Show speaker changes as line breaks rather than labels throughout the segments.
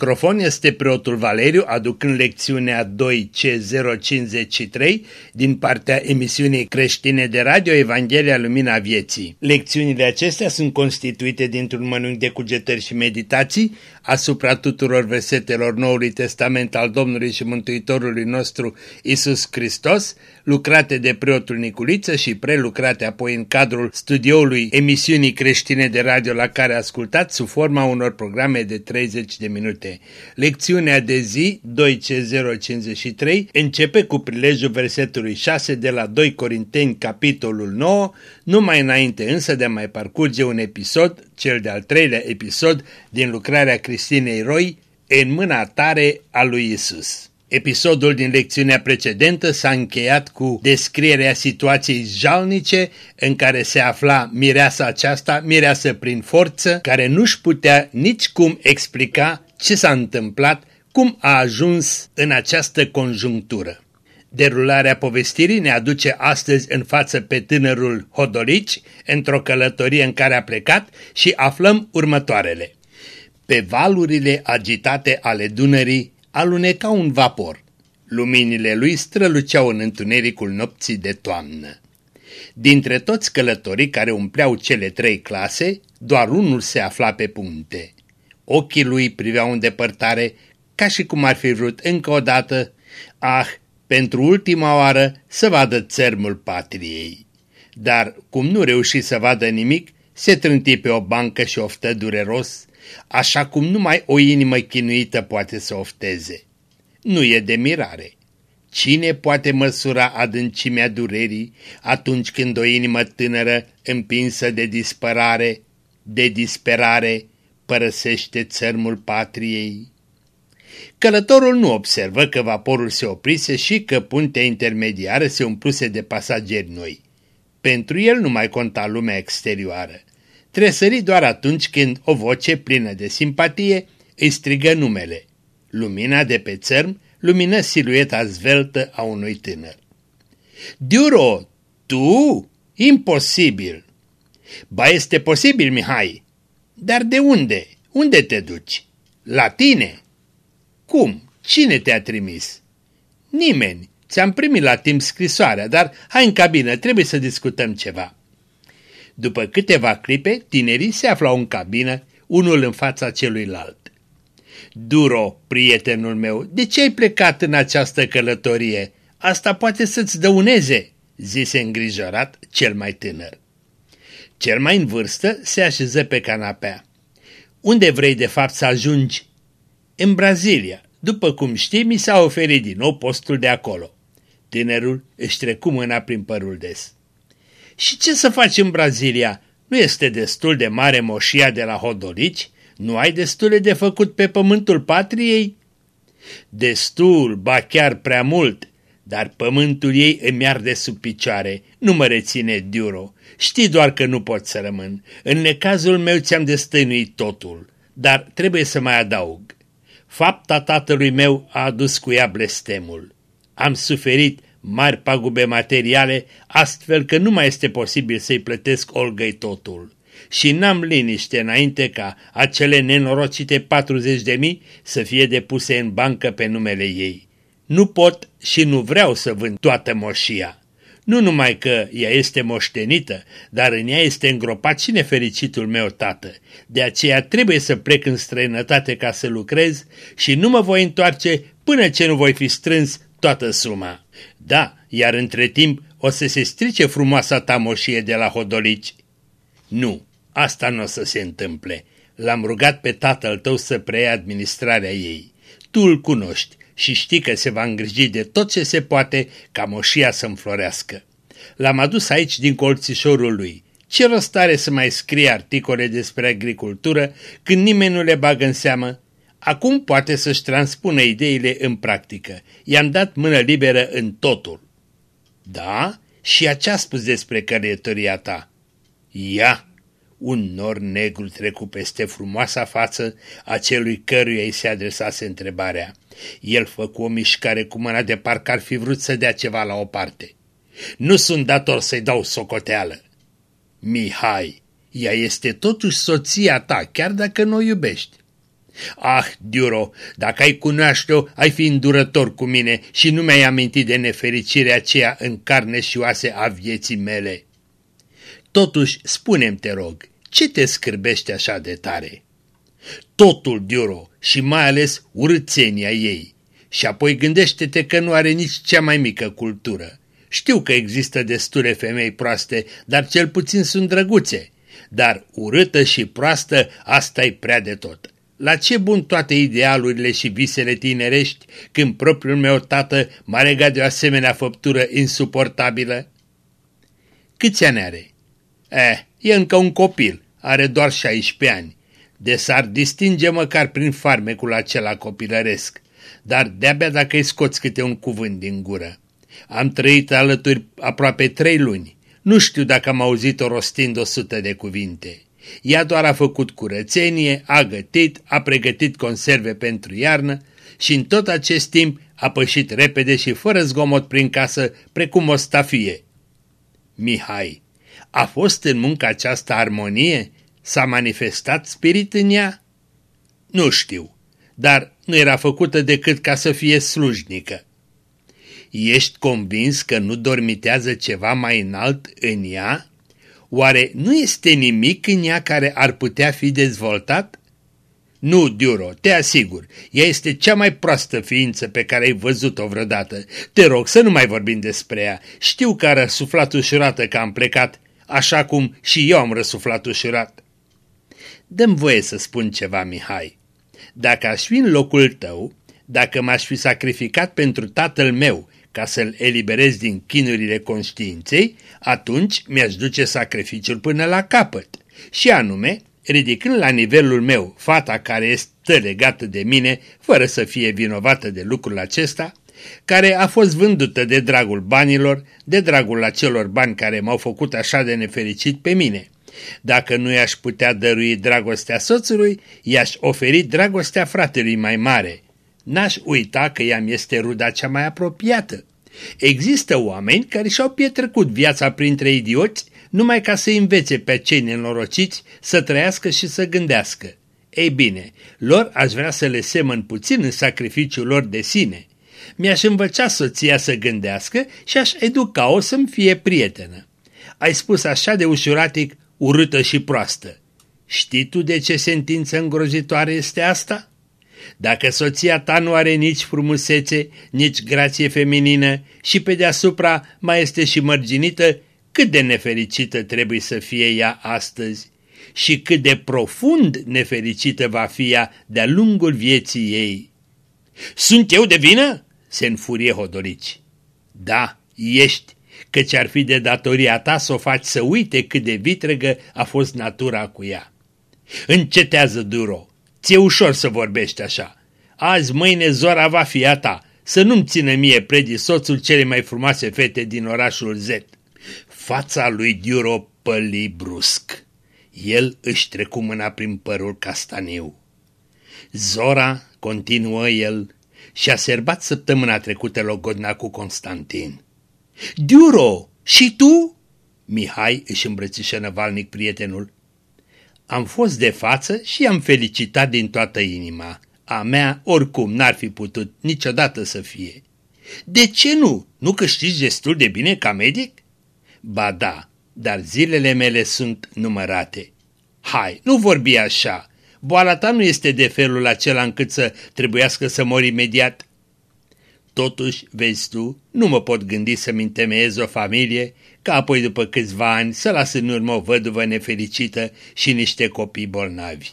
La microfon este preotul Valeriu aducând lecțiunea 2C053 din partea emisiunii creștine de radio Evanghelia Lumina Vieții. Lecțiunile acestea sunt constituite dintr-un mănânc de cugetări și meditații asupra tuturor versetelor Noului Testament al Domnului și Mântuitorului nostru Isus Hristos, lucrate de preotul Niculiță și prelucrate apoi în cadrul studioului emisiunii creștine de radio la care ascultați sub forma unor programe de 30 de minute. Lecțiunea de zi 2C053 începe cu prilejul versetului 6 de la 2 Corinteni capitolul 9, numai înainte însă de a mai parcurge un episod, cel de-al treilea episod din lucrarea Cristinei Roy, în mâna tare a lui Isus. Episodul din lecțiunea precedentă s-a încheiat cu descrierea situației jalnice în care se afla mireasa aceasta, mireasă prin forță, care nu-și putea nicicum explica ce s-a întâmplat, cum a ajuns în această conjunctură. Derularea povestirii ne aduce astăzi în față pe tânărul Hodolici, într-o călătorie în care a plecat și aflăm următoarele. Pe valurile agitate ale Dunării aluneca un vapor. Luminile lui străluceau în întunericul nopții de toamnă. Dintre toți călătorii care umpleau cele trei clase, doar unul se afla pe punte. Ochii lui priveau în depărtare, ca și cum ar fi vrut încă o dată, ah, pentru ultima oară să vadă țărmul patriei. Dar, cum nu reuși să vadă nimic, se trânti pe o bancă și oftă dureros, așa cum numai o inimă chinuită poate să ofteze. Nu e de mirare. Cine poate măsura adâncimea durerii atunci când o inimă tânără, împinsă de disperare, de disperare, părăsește țărmul patriei? Călătorul nu observă că vaporul se oprise și că puntea intermediară se umpluse de pasageri noi. Pentru el nu mai conta lumea exterioară tresări doar atunci când o voce plină de simpatie îi strigă numele. Lumina de pe țărm lumină silueta zveltă a unui tânăr. Duro, tu? Imposibil! Ba este posibil, Mihai. Dar de unde? Unde te duci? La tine? Cum? Cine te-a trimis? Nimeni. Ți-am primit la timp scrisoarea, dar hai în cabină, trebuie să discutăm ceva. După câteva clipe, tinerii se aflau în cabină, unul în fața celuilalt. Duro, prietenul meu, de ce ai plecat în această călătorie? Asta poate să-ți dăuneze, zise îngrijorat cel mai tânăr. Cel mai în vârstă se așeză pe canapea. Unde vrei de fapt să ajungi? În Brazilia. După cum știi, mi s-a oferit din nou postul de acolo. Tânărul își trecu mâna prin părul des. Și ce să faci în Brazilia? Nu este destul de mare moșia de la Hodolici? Nu ai destule de făcut pe pământul patriei? Destul, ba chiar prea mult, dar pământul ei îmi arde sub picioare, nu mă reține Diuro. Știi doar că nu pot să rămân. În necazul meu ți-am destăinuit totul, dar trebuie să mai adaug. Fapta tatălui meu a adus cu ea blestemul. Am suferit mari pagube materiale, astfel că nu mai este posibil să-i plătesc Olgăi totul. Și n-am liniște înainte ca acele nenorocite 40 de mii să fie depuse în bancă pe numele ei. Nu pot și nu vreau să vând toată moșia. Nu numai că ea este moștenită, dar în ea este îngropat și nefericitul meu tată. De aceea trebuie să plec în străinătate ca să lucrez și nu mă voi întoarce până ce nu voi fi strâns toată suma. Da, iar între timp o să se strice frumoasa tamoșie de la Hodolici. Nu, asta nu o să se întâmple. L-am rugat pe tatăl tău să preia administrarea ei. Tu îl cunoști și știi că se va îngriji de tot ce se poate ca moșia să înflorească. L-am adus aici din colțișorul lui. Ce rost are să mai scrie articole despre agricultură când nimeni nu le bagă în seamă? Acum poate să-și transpună ideile în practică. I-am dat mână liberă în totul. Da? Și a ce a spus despre călătoria ta? Ia! Un nor negru trecu peste frumoasa față a celui căruia îi se adresase întrebarea. El făcu o mișcare cu mâna de parcă ar fi vrut să dea ceva la o parte. Nu sunt dator să-i dau socoteală. Mihai, ea este totuși soția ta, chiar dacă nu o iubești. Ah, Diuro, dacă ai cunoaște-o, ai fi îndurător cu mine și nu mi-ai amintit de nefericirea aceea în carne și oase a vieții mele. Totuși, spunem te rog, ce te scârbește așa de tare? Totul, Diuro, și mai ales urățenia ei. Și apoi gândește-te că nu are nici cea mai mică cultură. Știu că există destule femei proaste, dar cel puțin sunt drăguțe. Dar urâtă și proastă, asta e prea de tot. La ce bun toate idealurile și visele tinerești când propriul meu tată m-a legat de o asemenea făptură insuportabilă? Câți ani are? Eh, e încă un copil, are doar 16 ani. De s-ar distinge măcar prin farmecul acela copilăresc, dar de-abia dacă îi scoți câte un cuvânt din gură. Am trăit alături aproape trei luni. Nu știu dacă am auzit-o rostind o sută de cuvinte. Ea doar a făcut curățenie, a gătit, a pregătit conserve pentru iarnă și în tot acest timp a pășit repede și fără zgomot prin casă, precum o stafie. Mihai, a fost în munca această armonie? S-a manifestat spirit în ea? Nu știu, dar nu era făcută decât ca să fie slujnică. Ești convins că nu dormitează ceva mai înalt în ea? Oare nu este nimic în ea care ar putea fi dezvoltat? Nu, Diuro, te asigur, ea este cea mai proastă ființă pe care ai văzut-o vreodată. Te rog să nu mai vorbim despre ea. Știu că a răsuflat ușurată că am plecat, așa cum și eu am răsuflat ușurat. Dăm voie să spun ceva, Mihai. Dacă aș fi în locul tău, dacă m-aș fi sacrificat pentru tatăl meu ca să-l eliberez din chinurile conștiinței, atunci mi-aș duce sacrificiul până la capăt. Și anume, ridicând la nivelul meu fata care este legată de mine, fără să fie vinovată de lucrul acesta, care a fost vândută de dragul banilor, de dragul acelor bani care m-au făcut așa de nefericit pe mine. Dacă nu i-aș putea dărui dragostea soțului, i-aș oferi dragostea fratelui mai mare, N-aș uita că ea mi este ruda cea mai apropiată. Există oameni care și-au pietrecut viața printre idioți numai ca să învețe pe cei nenorociți să trăiască și să gândească. Ei bine, lor aș vrea să le semăn puțin în sacrificiul lor de sine. Mi-aș învăța soția să gândească și aș educa-o să-mi fie prietenă. Ai spus așa de ușuratic, urâtă și proastă. Știi tu de ce sentință îngrozitoare este asta? Dacă soția ta nu are nici frumusețe, nici grație feminină și pe deasupra mai este și mărginită, cât de nefericită trebuie să fie ea astăzi și cât de profund nefericită va fi ea de-a lungul vieții ei. Sunt eu de vină? se înfurie Hodorici. Da, ești, căci ar fi de datoria ta să o faci să uite cât de vitregă a fost natura cu ea. Încetează, Duro, Ți-e ușor să vorbești așa. Azi, mâine, zora va fi a ta. Să nu-mi țină mie predi soțul cele mai frumoase fete din orașul Z. Fața lui Diuro păli brusc. El își trecu mâna prin părul castaniu. Zora, continuă el, și-a serbat săptămâna trecută logodna cu Constantin. Diuro, și tu? Mihai își îmbrățișă năvalnic prietenul. Am fost de față și am felicitat din toată inima. A mea oricum n-ar fi putut niciodată să fie. De ce nu? Nu câștigi destul de bine ca medic? Ba da, dar zilele mele sunt numărate. Hai, nu vorbi așa. Boala ta nu este de felul acela încât să trebuiască să mor imediat. Totuși, vezi tu, nu mă pot gândi să-mi întemeiez o familie, ca apoi după câțiva ani să las în urmă o văduvă nefericită și niște copii bolnavi.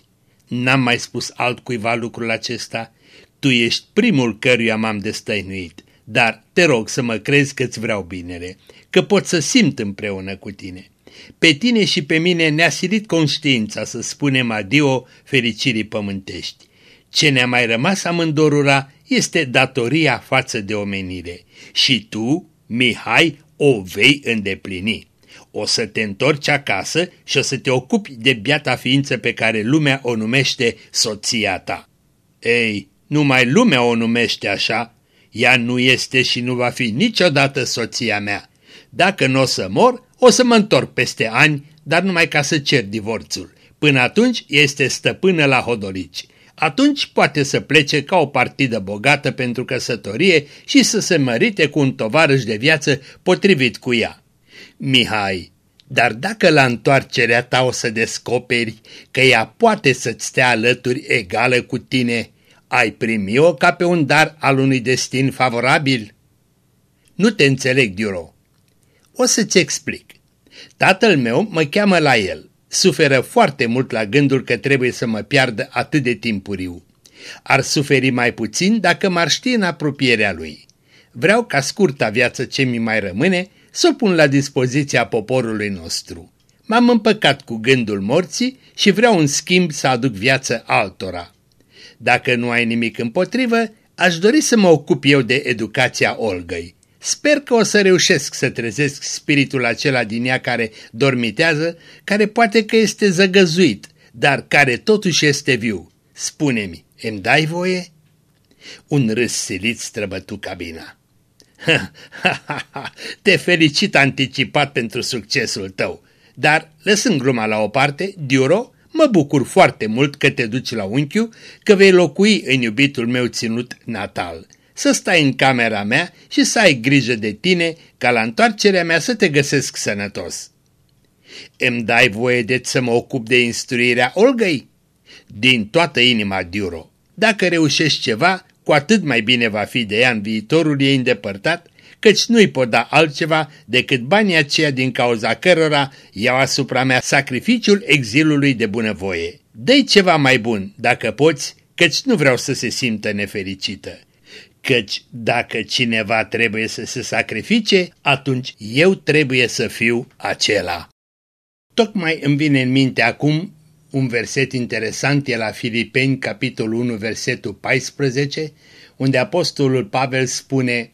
N-am mai spus altcuiva lucrul acesta. Tu ești primul căruia m-am destăinuit, dar te rog să mă crezi că-ți vreau binele, că pot să simt împreună cu tine. Pe tine și pe mine ne-a silit conștiința să spunem adio fericirii pământești. Ce ne-a mai rămas amândorura este datoria față de omenire. Și tu, Mihai, o vei îndeplini. O să te întorci acasă și o să te ocupi de biata ființă pe care lumea o numește soția ta. Ei, numai lumea o numește așa, ea nu este și nu va fi niciodată soția mea. Dacă nu o să mor, o să mă întorc peste ani, dar numai ca să cer divorțul. Până atunci este stăpână la hodolici. Atunci poate să plece ca o partidă bogată pentru căsătorie și să se mărite cu un tovarăș de viață potrivit cu ea. Mihai, dar dacă la întoarcerea ta o să descoperi că ea poate să-ți stea alături egală cu tine, ai primi-o ca pe un dar al unui destin favorabil? Nu te înțeleg, Diuro. O să-ți explic. Tatăl meu mă cheamă la el. Suferă foarte mult la gândul că trebuie să mă piardă atât de timpuriu. Ar suferi mai puțin dacă m-ar ști în apropierea lui. Vreau ca scurta viață ce mi mai rămâne să o pun la dispoziția poporului nostru. M-am împăcat cu gândul morții și vreau în schimb să aduc viață altora. Dacă nu ai nimic împotrivă, aș dori să mă ocup eu de educația Olgăi. Sper că o să reușesc să trezesc spiritul acela din ea care dormitează, care poate că este zăgăzuit, dar care totuși este viu. Spune-mi, îmi dai voie? Un râs silit străbătu cabina. Ha, ha, ha, ha, te felicit anticipat pentru succesul tău, dar, lăsând gluma la o parte, Diuro, mă bucur foarte mult că te duci la unchiu, că vei locui în iubitul meu ținut natal să stai în camera mea și să ai grijă de tine ca la întoarcerea mea să te găsesc sănătos. Îmi dai voie de să mă ocup de instruirea Olgăi? Din toată inima, Diuro. Dacă reușești ceva, cu atât mai bine va fi de ea în viitorul ei îndepărtat, căci nu-i pot da altceva decât banii aceia din cauza cărora iau asupra mea sacrificiul exilului de bunăvoie. Dă-i ceva mai bun, dacă poți, căci nu vreau să se simtă nefericită căci dacă cineva trebuie să se sacrifice, atunci eu trebuie să fiu acela. Tocmai îmi vine în minte acum un verset interesant, e la Filipeni, capitolul 1, versetul 14, unde apostolul Pavel spune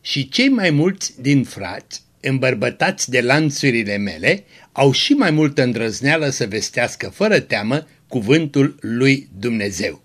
Și cei mai mulți din frați, îmbărbătați de lanțurile mele, au și mai multă îndrăzneală să vestească fără teamă cuvântul lui Dumnezeu.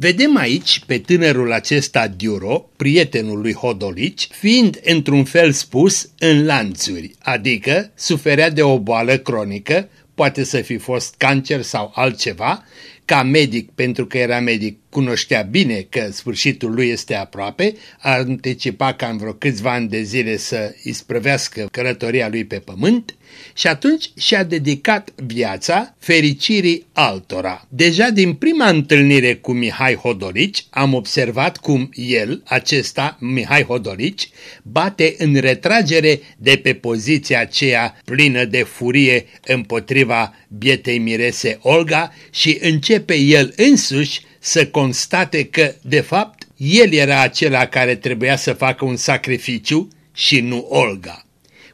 Vedem aici pe tânărul acesta Diuro, prietenul lui Hodolici, fiind într-un fel spus în lanțuri, adică suferea de o boală cronică, poate să fi fost cancer sau altceva, ca medic, pentru că era medic, cunoștea bine că sfârșitul lui este aproape, a anticipat ca în vreo câțiva ani de zile să isprăvească călătoria lui pe pământ și atunci și-a dedicat viața fericirii altora. Deja din prima întâlnire cu Mihai Hodorici am observat cum el, acesta, Mihai Hodorici, bate în retragere de pe poziția aceea plină de furie împotriva bietei mirese Olga și începe el însuși să constate că, de fapt, el era acela care trebuia să facă un sacrificiu și nu Olga.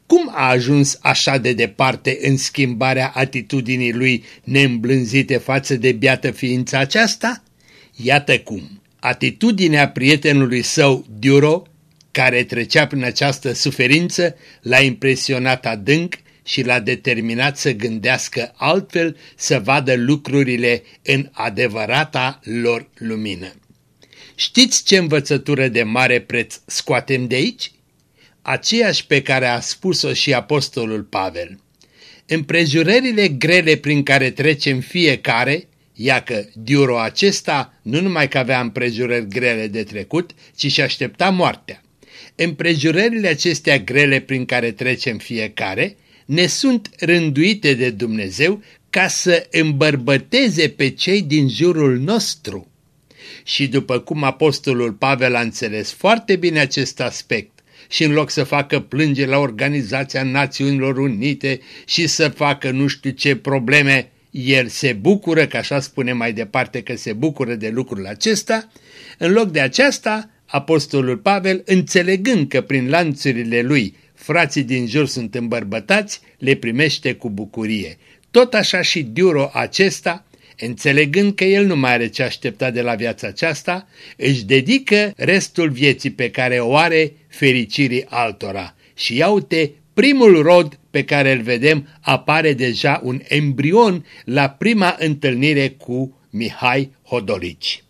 Cum a ajuns așa de departe în schimbarea atitudinii lui neîmblânzite față de biată ființa aceasta? Iată cum. Atitudinea prietenului său, Diuro, care trecea prin această suferință, l-a impresionat adânc și l-a determinat să gândească altfel, să vadă lucrurile în adevărata lor lumină. Știți ce învățătură de mare preț scoatem de aici? Aceeași pe care a spus-o și apostolul Pavel. Împrejurările grele prin care trecem fiecare, iacă diuro acesta nu numai că avea împrejurări grele de trecut, ci și aștepta moartea. Împrejurările acestea grele prin care trecem fiecare ne sunt rânduite de Dumnezeu ca să îmbărbăteze pe cei din jurul nostru. Și după cum apostolul Pavel a înțeles foarte bine acest aspect, și în loc să facă plânge la Organizația Națiunilor Unite și să facă nu știu ce probleme, el se bucură, că așa spune mai departe că se bucură de lucrul acesta, în loc de aceasta, apostolul Pavel, înțelegând că prin lanțurile lui frații din jur sunt îmbărbătați, le primește cu bucurie. Tot așa și Diuro acesta, înțelegând că el nu mai are ce aștepta de la viața aceasta, își dedică restul vieții pe care o are fericirii altora. Și iau-te, primul rod pe care îl vedem apare deja un embrion la prima întâlnire cu Mihai Hodorici.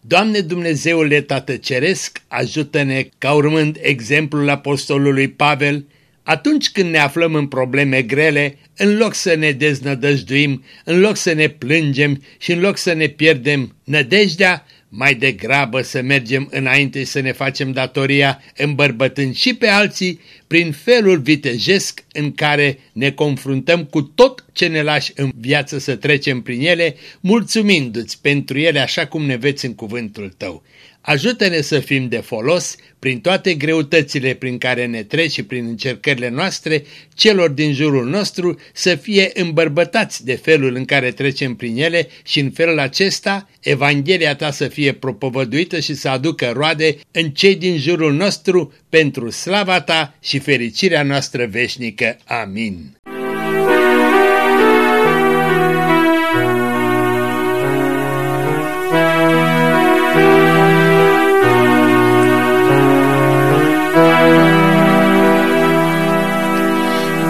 Doamne Dumnezeule Tată Ceresc, ajută-ne ca urmând exemplul apostolului Pavel, Atunci când ne aflăm în probleme grele, în loc să ne deznădăjduim, în loc să ne plângem și în loc să ne pierdem nădejdea, mai degrabă să mergem înainte să ne facem datoria, îmbărbătând și pe alții prin felul vitejesc în care ne confruntăm cu tot ce ne lași în viață să trecem prin ele, mulțumindu-ți pentru ele așa cum ne veți în cuvântul tău. Ajută-ne să fim de folos prin toate greutățile prin care ne treci și prin încercările noastre, celor din jurul nostru să fie îmbărbătați de felul în care trecem prin ele și în felul acesta Evanghelia ta să fie propovăduită și să aducă roade în cei din jurul nostru pentru slava ta și fericirea noastră veșnică. Amin.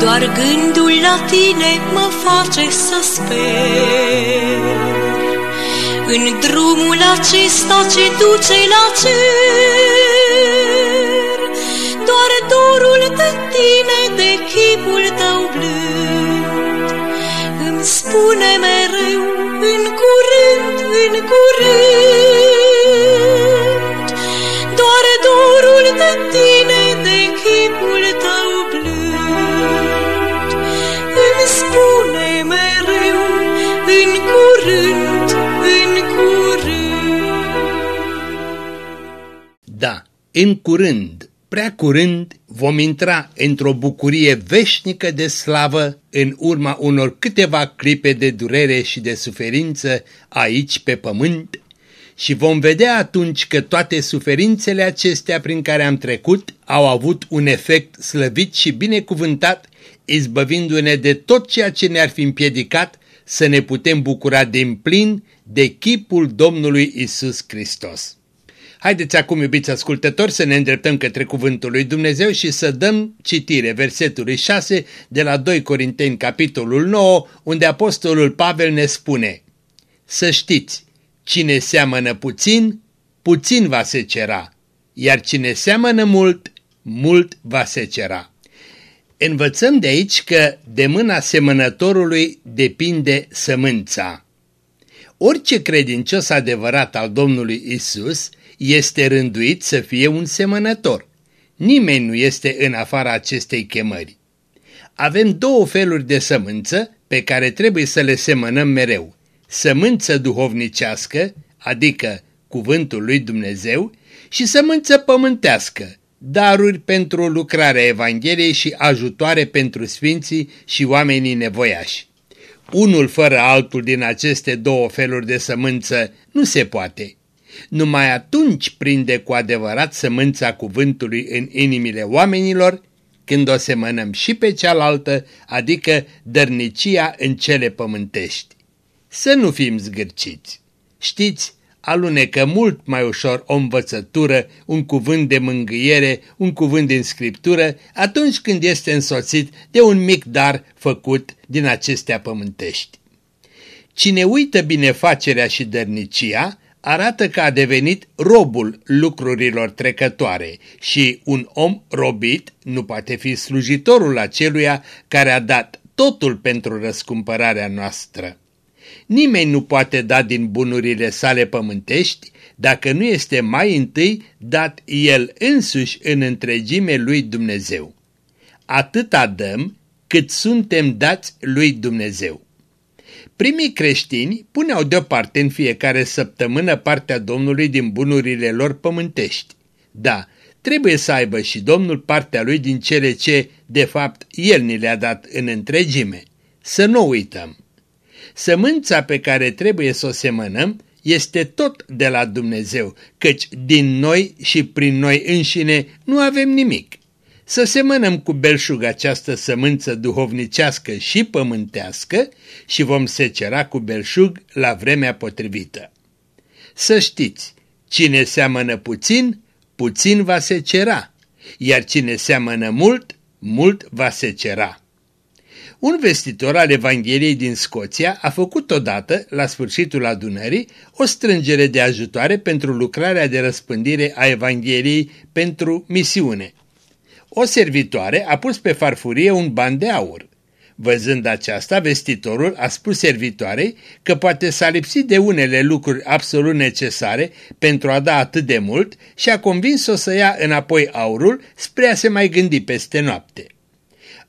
Doar gândul la tine mă face să sper. În drumul acesta ce duce la cer Doar dorul de tine, de chipul tău blând. Îmi spune mereu, în curând, în curând în curând,
prea curând vom intra într-o bucurie veșnică de slavă în urma unor câteva clipe de durere și de suferință aici pe pământ și vom vedea atunci că toate suferințele acestea prin care am trecut au avut un efect slăvit și binecuvântat izbăvindu-ne de tot ceea ce ne-ar fi împiedicat să ne putem bucura din plin de chipul Domnului Isus Hristos. Haideți acum, iubiți ascultători, să ne îndreptăm către Cuvântul lui Dumnezeu și să dăm citire versetului 6 de la 2 Corinteni, capitolul 9, unde Apostolul Pavel ne spune Să știți, cine seamănă puțin, puțin va se cera, iar cine seamănă mult, mult va se cera. Învățăm de aici că de mâna semănătorului depinde sămânța. Orice credincios adevărat al Domnului Isus este rânduit să fie un semănător. Nimeni nu este în afara acestei chemări. Avem două feluri de sămânță pe care trebuie să le semănăm mereu. Sămânță duhovnicească, adică cuvântul lui Dumnezeu, și sămânță pământească, daruri pentru lucrarea Evangheliei și ajutoare pentru sfinții și oamenii nevoiași. Unul fără altul din aceste două feluri de sămânță nu se poate. Numai atunci prinde cu adevărat sămânța cuvântului în inimile oamenilor, când o semănăm și pe cealaltă, adică dărnicia în cele pământești. Să nu fim zgârciți. Știți, alunecă mult mai ușor o învățătură, un cuvânt de mângâiere, un cuvânt din scriptură, atunci când este însoțit de un mic dar făcut din acestea pământești. Cine uită binefacerea și dărnicia, arată că a devenit robul lucrurilor trecătoare și un om robit nu poate fi slujitorul aceluia care a dat totul pentru răscumpărarea noastră. Nimeni nu poate da din bunurile sale pământești dacă nu este mai întâi dat el însuși în întregime lui Dumnezeu. Atâta dăm cât suntem dați lui Dumnezeu. Primii creștini puneau deoparte în fiecare săptămână partea Domnului din bunurile lor pământești. Da, trebuie să aibă și Domnul partea lui din cele ce, de fapt, El ni le-a dat în întregime. Să nu uităm. Sămânța pe care trebuie să o semănăm este tot de la Dumnezeu, căci din noi și prin noi înșine nu avem nimic. Să semănăm cu belșug această sămânță duhovnicească și pământească și vom secera cu belșug la vremea potrivită. Să știți, cine seamănă puțin, puțin va secera, iar cine seamănă mult, mult va secera. Un vestitor al Evangheliei din Scoția a făcut odată, la sfârșitul adunării, o strângere de ajutoare pentru lucrarea de răspândire a Evangheliei pentru misiune. O servitoare a pus pe farfurie un ban de aur. Văzând aceasta, vestitorul a spus servitoarei că poate s-a lipsit de unele lucruri absolut necesare pentru a da atât de mult și a convins-o să ia înapoi aurul spre a se mai gândi peste noapte.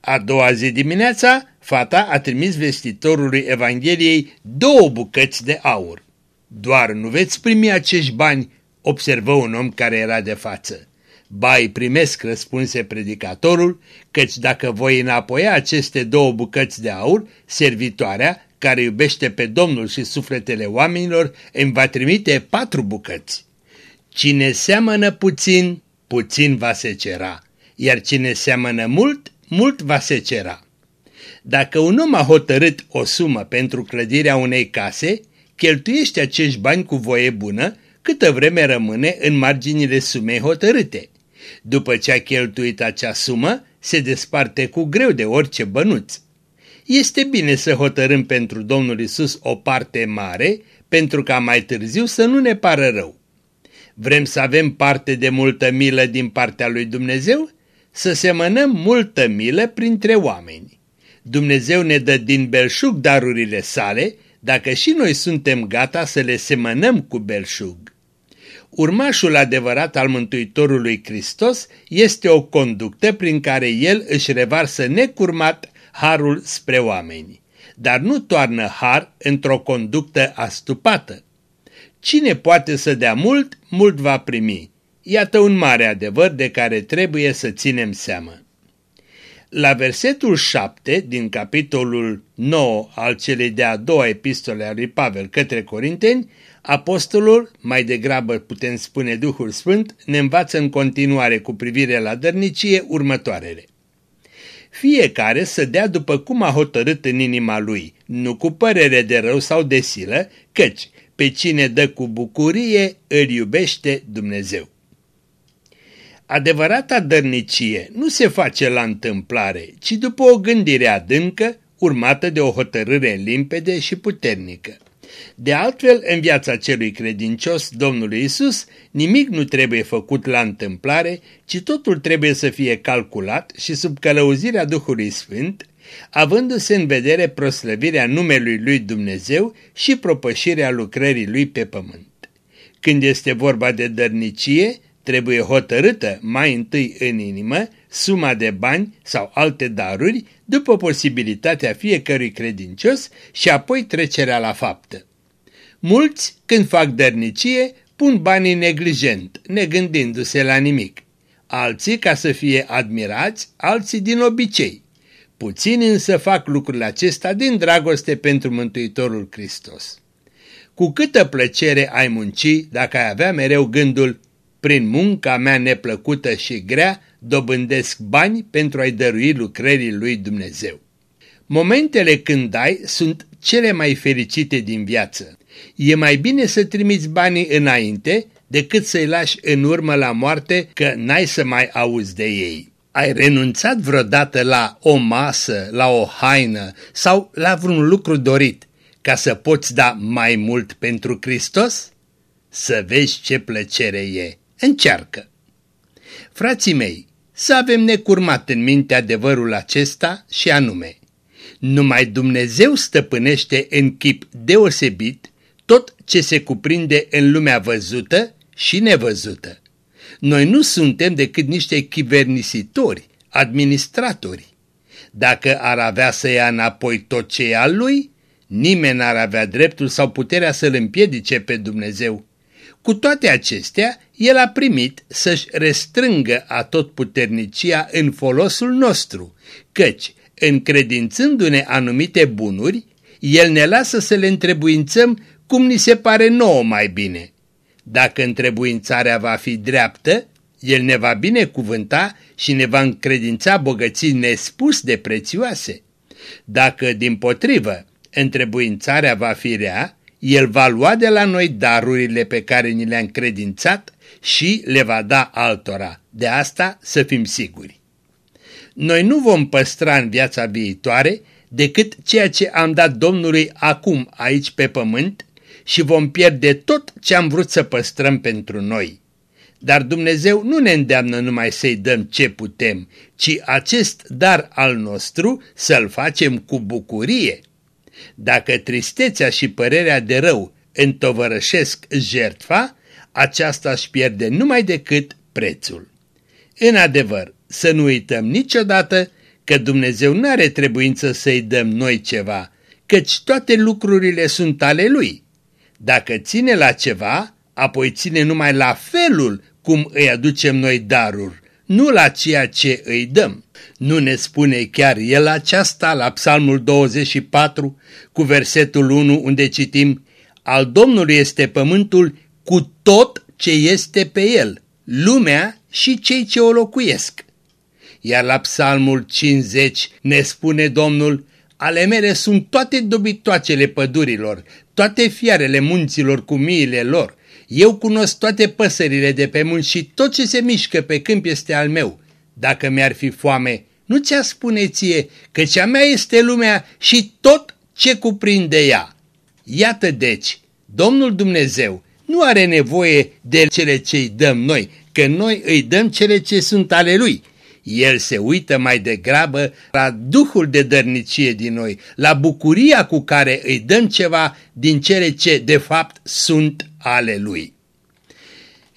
A doua zi dimineața, fata a trimis vestitorului Evangheliei două bucăți de aur. Doar nu veți primi acești bani, observă un om care era de față. Ba îi primesc, răspunse predicatorul, căci dacă voi înapoia aceste două bucăți de aur, servitoarea, care iubește pe Domnul și sufletele oamenilor, îmi va trimite patru bucăți. Cine seamănă puțin, puțin va se cera, iar cine seamănă mult, mult va se cera. Dacă un om a hotărât o sumă pentru clădirea unei case, cheltuiește acești bani cu voie bună, câtă vreme rămâne în marginile sumei hotărâte. După ce a cheltuit acea sumă, se desparte cu greu de orice bănuț. Este bine să hotărâm pentru Domnul Isus o parte mare, pentru ca mai târziu să nu ne pară rău. Vrem să avem parte de multă milă din partea lui Dumnezeu? Să semănăm multă milă printre oameni. Dumnezeu ne dă din belșug darurile sale, dacă și noi suntem gata să le semănăm cu belșug. Urmașul adevărat al Mântuitorului Hristos este o conductă prin care el își revarsă necurmat harul spre oameni, dar nu toarnă har într-o conductă astupată. Cine poate să dea mult, mult va primi. Iată un mare adevăr de care trebuie să ținem seama. La versetul 7 din capitolul 9 al celei de-a doua epistole a lui Pavel către Corinteni, apostolul, mai degrabă putem spune Duhul Sfânt, ne învață în continuare cu privire la dărnicie următoarele. Fiecare să dea după cum a hotărât în inima lui, nu cu părere de rău sau de silă, căci pe cine dă cu bucurie îl iubește Dumnezeu. Adevărata dărnicie nu se face la întâmplare, ci după o gândire adâncă, urmată de o hotărâre limpede și puternică. De altfel, în viața celui credincios Domnului Isus, nimic nu trebuie făcut la întâmplare, ci totul trebuie să fie calculat și sub călăuzirea Duhului Sfânt, avându-se în vedere proslăvirea numelui lui Dumnezeu și propășirea lucrării lui pe pământ. Când este vorba de dărnicie, trebuie hotărâtă mai întâi în inimă suma de bani sau alte daruri după posibilitatea fiecărui credincios și apoi trecerea la faptă. Mulți, când fac dărnicie, pun banii neglijent, negândindu-se la nimic. Alții ca să fie admirați, alții din obicei. Puțini însă fac lucrul acesta din dragoste pentru Mântuitorul Hristos. Cu câtă plăcere ai munci dacă ai avea mereu gândul prin munca mea neplăcută și grea, dobândesc bani pentru a-i dărui lucrării lui Dumnezeu. Momentele când dai sunt cele mai fericite din viață. E mai bine să trimiți banii înainte decât să-i lași în urmă la moarte că n-ai să mai auzi de ei. Ai renunțat vreodată la o masă, la o haină sau la vreun lucru dorit ca să poți da mai mult pentru Hristos? Să vezi ce plăcere e! Încearcă! Frații mei, să avem necurmat în minte adevărul acesta și anume, numai Dumnezeu stăpânește în chip deosebit tot ce se cuprinde în lumea văzută și nevăzută. Noi nu suntem decât niște chivernisitori, administratori. Dacă ar avea să ia înapoi tot ce e al lui, nimeni n-ar avea dreptul sau puterea să-l împiedice pe Dumnezeu. Cu toate acestea, el a primit să-și restrângă atotputernicia în folosul nostru, căci, încredințându-ne anumite bunuri, el ne lasă să le întrebuințăm cum ni se pare nouă mai bine. Dacă întrebuințarea va fi dreaptă, el ne va binecuvânta și ne va încredința bogății nespus de prețioase. Dacă, din potrivă, întrebuințarea va fi rea, el va lua de la noi darurile pe care ni le-a încredințat și le va da altora. De asta să fim siguri. Noi nu vom păstra în viața viitoare decât ceea ce am dat Domnului acum aici pe pământ și vom pierde tot ce am vrut să păstrăm pentru noi. Dar Dumnezeu nu ne îndeamnă numai să-i dăm ce putem, ci acest dar al nostru să-l facem cu bucurie. Dacă tristețea și părerea de rău întovărășesc jertfa, aceasta își pierde numai decât prețul. În adevăr, să nu uităm niciodată că Dumnezeu nu are trebuință să-i dăm noi ceva, căci toate lucrurile sunt ale Lui. Dacă ține la ceva, apoi ține numai la felul cum îi aducem noi daruri, nu la ceea ce îi dăm. Nu ne spune chiar el aceasta la Psalmul 24 cu versetul 1 unde citim Al Domnului este pământul cu tot ce este pe el, lumea și cei ce o locuiesc. Iar la Psalmul 50 ne spune Domnul ale mele sunt toate dobitoacele pădurilor, toate fiarele munților cu miile lor, eu cunosc toate păsările de pe munți și tot ce se mișcă pe câmp este al meu. Dacă mi-ar fi foame, nu ți-a spune ție că cea mea este lumea și tot ce cuprinde ea. Iată deci, Domnul Dumnezeu nu are nevoie de cele ce îi dăm noi, că noi îi dăm cele ce sunt ale Lui. El se uită mai degrabă la duhul de dărnicie din noi, la bucuria cu care îi dăm ceva din cele ce de fapt sunt ale Lui.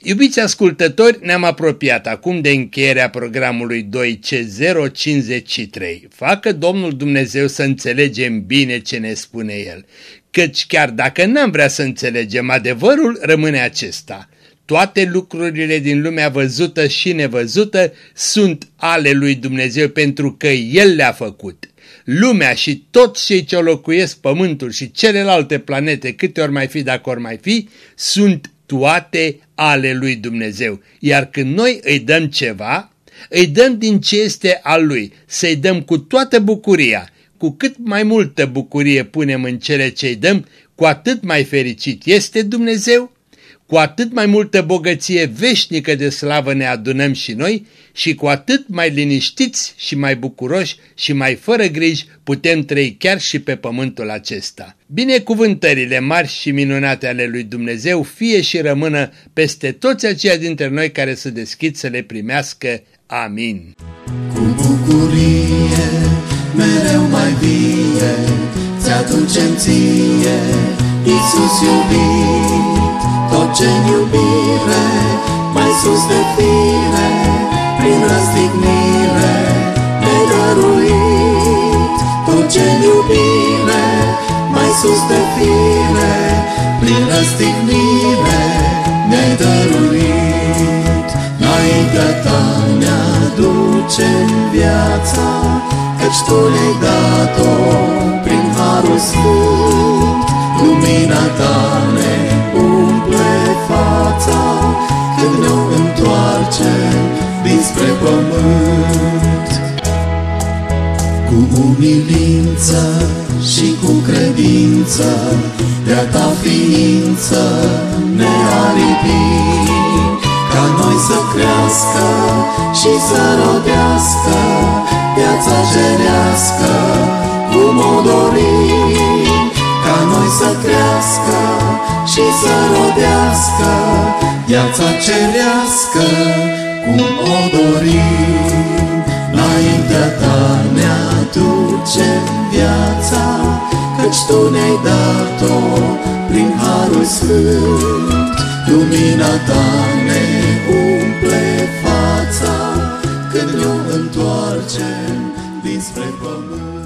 Iubiți ascultători, ne-am apropiat acum de încheierea programului 2C053. Facă Domnul Dumnezeu să înțelegem bine ce ne spune El, căci chiar dacă n-am vrea să înțelegem, adevărul rămâne acesta. Toate lucrurile din lumea văzută și nevăzută sunt ale lui Dumnezeu pentru că El le-a făcut. Lumea și toți cei ce locuiesc pământul și celelalte planete, câte ori mai fi dacă ori mai fi, sunt toate ale lui Dumnezeu. Iar când noi îi dăm ceva, îi dăm din ce este al lui, să-i dăm cu toată bucuria. Cu cât mai multă bucurie punem în cele ce îi dăm, cu atât mai fericit este Dumnezeu cu atât mai multă bogăție veșnică de slavă ne adunăm și noi și cu atât mai liniștiți și mai bucuroși și mai fără griji putem trăi chiar și pe pământul acesta. Binecuvântările mari și minunate ale lui Dumnezeu fie și rămână peste toți aceia dintre noi care se deschid să le primească. Amin.
Cu bucurie, mereu mai vie, ți-aducem ție, Iisus iubit tot ce iubire, mai sus de fire, prin răstignire, ne dăruit. Tot ce iubire, mai sus de fire, prin răstignire, ne dăruit. Înaintea ta ne aducem viața, căci tu ne-ai dat-o prin Harul Sfânt, lumina ta ne pământ Cu umilință și cu credință De-a ta ființă ne-a lipit Ca noi să crească și să rodească Viața cerească cum o dorim. Ca noi să crească și să rodească viața cerească cum o dorim. Înaintea ta ne aducem viața, căci tu ne-ai dat-o prin Harul Sfânt. Lumina ta ne umple fața, când ne întoarcem dinspre pământ.